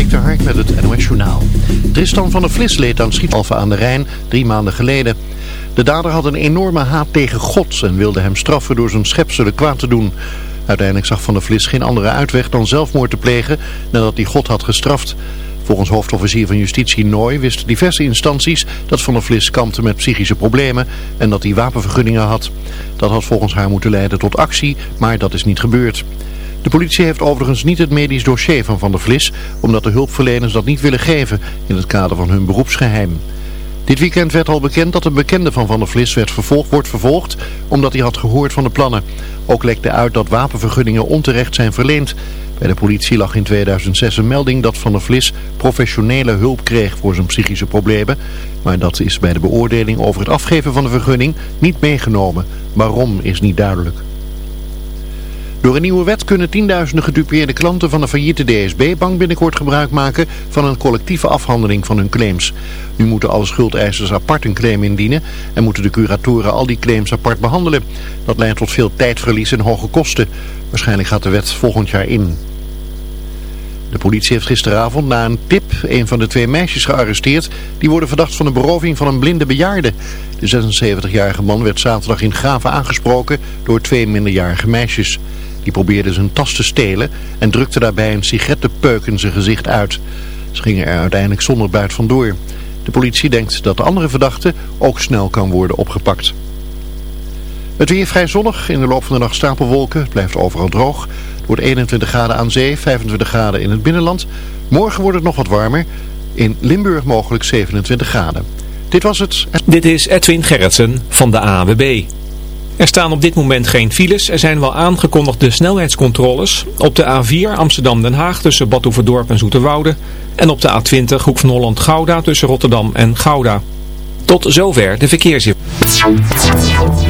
Dik Hark met het NOS Journaal. Tristan van der Vlis leed aan schietalven aan de Rijn drie maanden geleden. De dader had een enorme haat tegen God en wilde hem straffen door zijn schepselen kwaad te doen. Uiteindelijk zag van der Vlis geen andere uitweg dan zelfmoord te plegen nadat hij God had gestraft. Volgens hoofdofficier van justitie Nooy wisten diverse instanties dat Van der Vlis kampte met psychische problemen en dat hij wapenvergunningen had. Dat had volgens haar moeten leiden tot actie, maar dat is niet gebeurd. De politie heeft overigens niet het medisch dossier van Van der Vlis, omdat de hulpverleners dat niet willen geven in het kader van hun beroepsgeheim. Dit weekend werd al bekend dat een bekende van Van der Vlis werd vervolgd, wordt vervolgd omdat hij had gehoord van de plannen. Ook lekte uit dat wapenvergunningen onterecht zijn verleend. Bij de politie lag in 2006 een melding dat Van der Vlis professionele hulp kreeg voor zijn psychische problemen. Maar dat is bij de beoordeling over het afgeven van de vergunning niet meegenomen. Waarom is niet duidelijk. Door een nieuwe wet kunnen tienduizenden gedupeerde klanten van de failliete DSB-bank binnenkort gebruik maken van een collectieve afhandeling van hun claims. Nu moeten alle schuldeisers apart een claim indienen en moeten de curatoren al die claims apart behandelen. Dat leidt tot veel tijdverlies en hoge kosten. Waarschijnlijk gaat de wet volgend jaar in. De politie heeft gisteravond na een tip een van de twee meisjes gearresteerd. Die worden verdacht van de beroving van een blinde bejaarde. De 76-jarige man werd zaterdag in Graven aangesproken door twee minderjarige meisjes. Die probeerden zijn tas te stelen en drukte daarbij een sigarettenpeuk in zijn gezicht uit. Ze gingen er uiteindelijk zonder buit vandoor. De politie denkt dat de andere verdachte ook snel kan worden opgepakt. Het weer vrij zonnig, in de loop van de nacht stapelwolken, het blijft overal droog. Het wordt 21 graden aan zee, 25 graden in het binnenland. Morgen wordt het nog wat warmer, in Limburg mogelijk 27 graden. Dit was het. Dit is Edwin Gerritsen van de AWB. Er staan op dit moment geen files. Er zijn wel aangekondigde snelheidscontroles op de A4 Amsterdam-Den Haag tussen Badhoevedorp en Zoeterwoude. En op de A20 Hoek van Holland-Gouda tussen Rotterdam en Gouda. Tot zover de verkeersinformatie.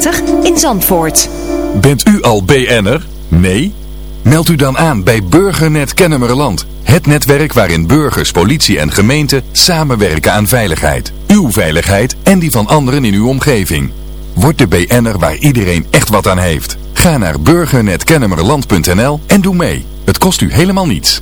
in Zandvoort. Bent u al BN'er? Nee? Meld u dan aan bij Burgernet Kennemerland. Het netwerk waarin burgers, politie en gemeente samenwerken aan veiligheid. Uw veiligheid en die van anderen in uw omgeving. Word de BN'er waar iedereen echt wat aan heeft. Ga naar burgernetkennemerland.nl en doe mee. Het kost u helemaal niets.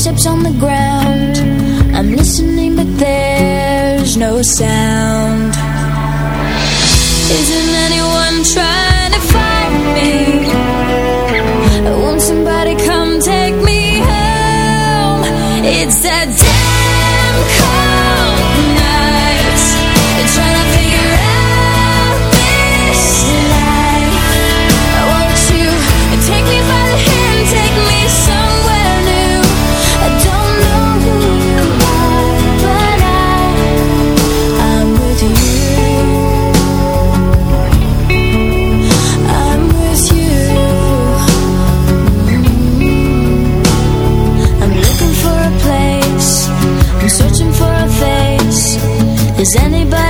Sips on the ground. Is anybody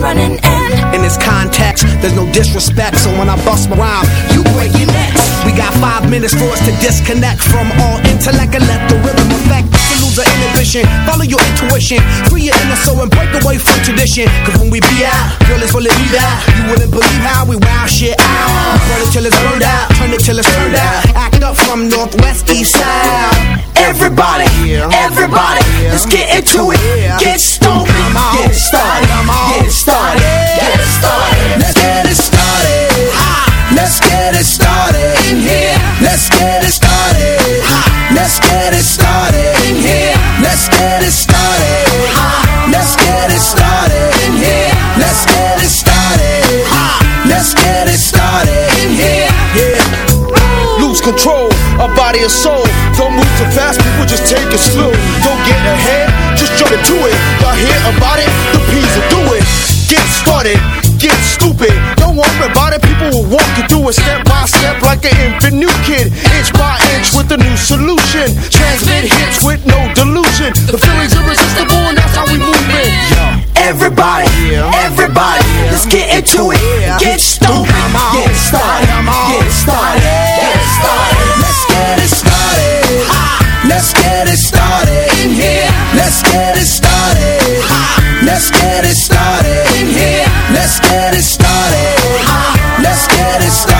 Running, and. In this context, there's no disrespect, so when I bust my rhyme, you break five minutes for us to disconnect from all intellect and let the rhythm affect. To lose our inhibition, follow your intuition, free your inner soul and break away from tradition. Cause when we be out, girl, it's really be out. You wouldn't believe how we wow shit out. Burn it till it's burned out, turn it till it's turned out. Act up from northwest, east side. Everybody, everybody, let's get into it. Get stoned, get started, get started, get started. Let's get it started. Let's get it started. Let's get it started. Let's get it started in here. Let's get it started. Let's get it started in here. Let's get it started. Let's get it started in here. Yeah. Lose control of body and soul. Don't move too fast, people just take it slow. Don't get ahead, just jump into it. Y'all hear about it? The P's will do it. Get started, people will walk you through it step by step like an infant new kid. Inch by inch with a new solution. Transmit hits with no delusion. The feeling's irresistible and that's how we move it. Everybody, everybody, let's get into it. Get get started, get started, get started. Let's get it started. Let's get it started in here. Let's get it started. Let's get it started in here. Let's get it started head it stuck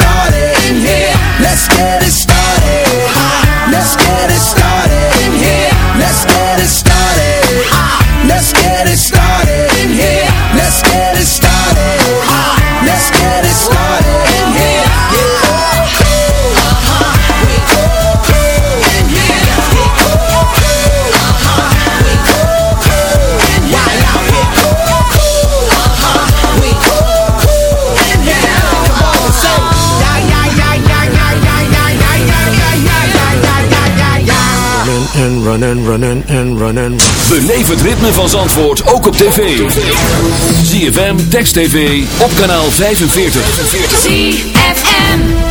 Let's get it started. Let's get it started in here. Let's get it started. Let's get it started and running, running, and running. Beleef het ritme van Zandvoort ook op tv. ZFM, Text TV, op kanaal 45. ZFM.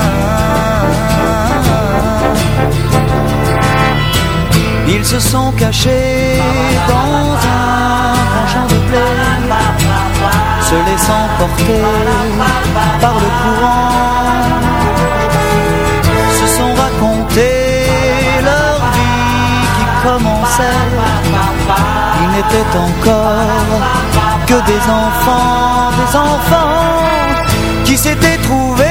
Ils se sont cachés dans un grand champ de blé se laissant porter par le courant, se sont raconté leur vie qui commençait. Ils n'étaient encore que des enfants, des enfants qui s'étaient trouvés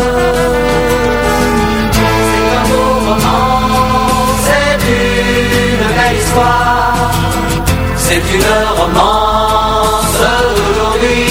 c'est une romance d'aujourd'hui.